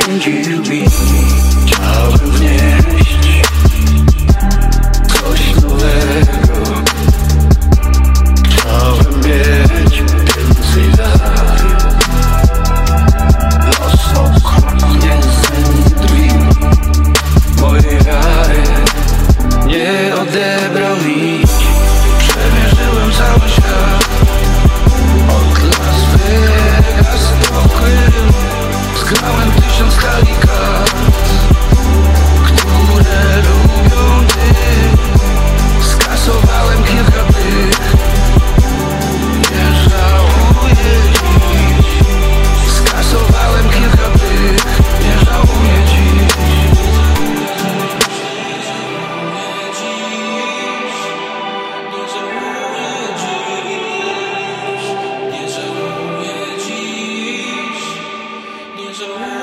can you be? so